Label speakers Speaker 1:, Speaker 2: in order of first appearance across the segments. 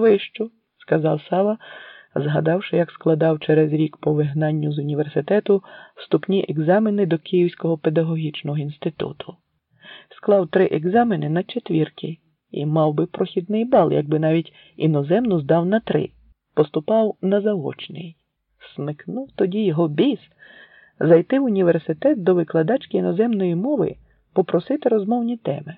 Speaker 1: Вищу, сказав Сава, згадавши, як складав через рік по вигнанню з університету вступні екзамени до Київського педагогічного інституту. Склав три екзамени на четвірки і мав би прохідний бал, якби навіть іноземну здав на три, поступав на заочний. Смикнув тоді його біс зайти в університет до викладачки іноземної мови, попросити розмовні теми.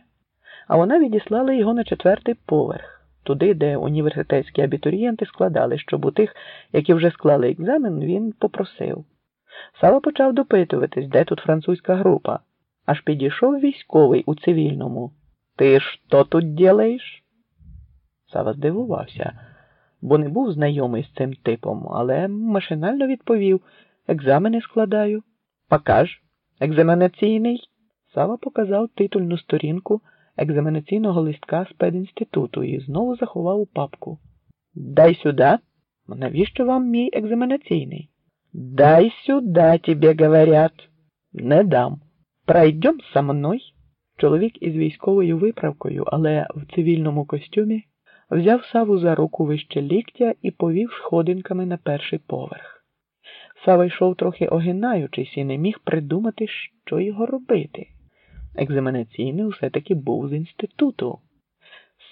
Speaker 1: А вона відіслала його на четвертий поверх, туди, де університетські абітурієнти складали, щоб у тих, які вже склали екзамен, він попросив. Сава почав допитуватись, де тут французька група, аж підійшов військовий у цивільному. Ти що тут ділаєш? Сава здивувався, бо не був знайомий з цим типом, але машинально відповів екзамени складаю. Покаж, екзаменаційний. Сава показав титульну сторінку екзаменаційного листка з педінституту і знову заховав у папку. Дай сюди. Навіщо вам мій екзаменаційний? Дай сюди, тебе говорять. Не дам. Пройдем со мною. Чоловік із військовою виправкою, але в цивільному костюмі, взяв саву за руку вище ліктя і повів сходинками на перший поверх. Сава йшов трохи огинаючись і не міг придумати, що його робити. Екзаменаційний все-таки був з інституту.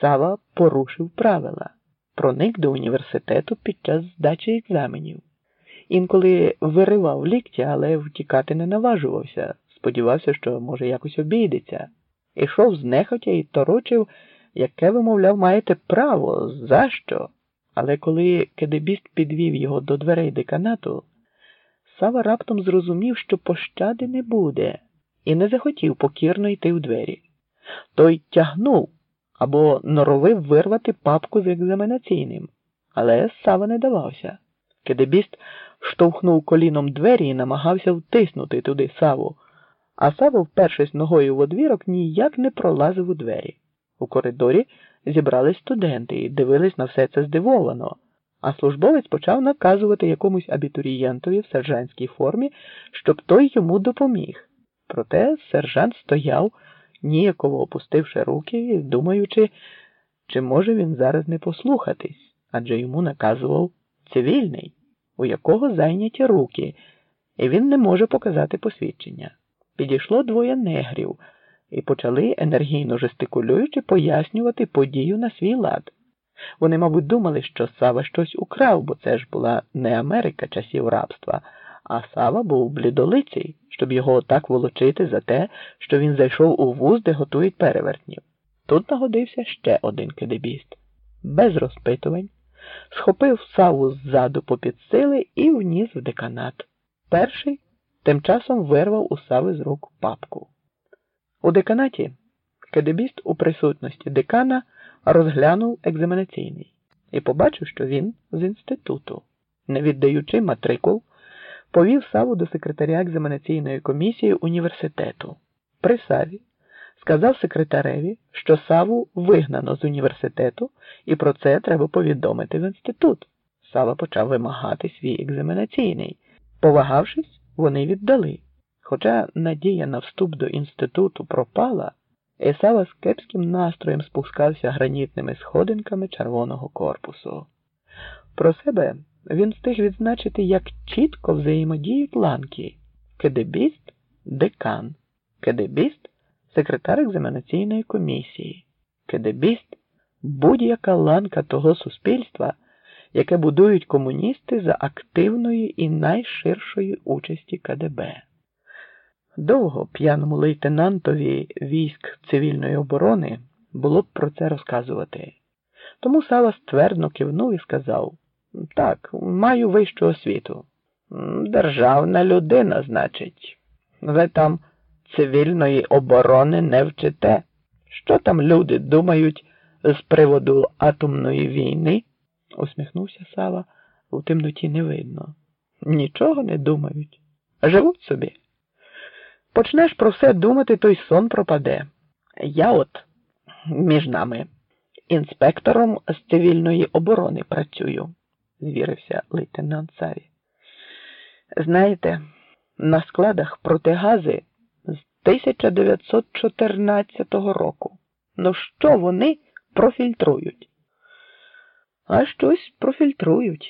Speaker 1: Сава порушив правила, проник до університету під час здачі екзаменів. Інколи виривав ліктя, але втікати не наважувався сподівався, що, може, якось обійдеться. Ішов знехотя і торочив, яке, вимовляв, маєте право, за що? Але коли кедебіст підвів його до дверей деканату, Сава раптом зрозумів, що пощади не буде, і не захотів покірно йти в двері. Той тягнув або норовив вирвати папку з екзаменаційним, але Сава не давався. Кедебіст штовхнув коліном двері і намагався втиснути туди Саву а Сава, впершись ногою в одвірок, ніяк не пролазив у двері. У коридорі зібрались студенти і дивились на все це здивовано, а службовець почав наказувати якомусь абітурієнтові в сержантській формі, щоб той йому допоміг. Проте сержант стояв, ніяково опустивши руки, думаючи, чи може він зараз не послухатись, адже йому наказував цивільний, у якого зайняті руки, і він не може показати посвідчення. Підійшло двоє негрів і почали, енергійно жестикулюючи, пояснювати подію на свій лад. Вони, мабуть, думали, що Сава щось украв, бо це ж була не Америка часів рабства, а Сава був блідолиций, щоб його так волочити за те, що він зайшов у вуз, де готують перевертнів. Тут нагодився ще один кидебіст. Без розпитувань, схопив Саву ззаду попід сили і вніс в деканат. Перший тим часом вирвав у Сави з рук папку. У деканаті кедебіст у присутності декана розглянув екзаменаційний і побачив, що він з інституту, не віддаючи матрикул, повів Саву до секретаря екзаменаційної комісії університету. При Саві сказав секретареві, що Саву вигнано з університету, і про це треба повідомити в інститут. Сава почав вимагати свій екзаменаційний. Повагавшись, вони віддали. Хоча надія на вступ до інституту пропала, Есава з кепським настроєм спускався гранітними сходинками червоного корпусу. Про себе він встиг відзначити, як чітко взаємодіють ланки кедебіст декан, кедебіст секретар екзаменаційної комісії, кедебіст будь-яка ланка того суспільства яке будують комуністи за активної і найширшої участі КДБ. Довго п'яному лейтенантові військ цивільної оборони було б про це розказувати. Тому Сава ствердно кивнув і сказав так, маю вищу освіту. Державна людина, значить, ви там цивільної оборони не вчите. Що там люди думають з приводу атомної війни? усміхнувся Сава, у темноті не видно. Нічого не думають. Живуть собі. Почнеш про все думати, той сон пропаде. Я от між нами інспектором з цивільної оборони працюю, звірився лейтенант Саві. Знаєте, на складах протигази з 1914 року. Ну що вони профільтрують? а щось профільтрують.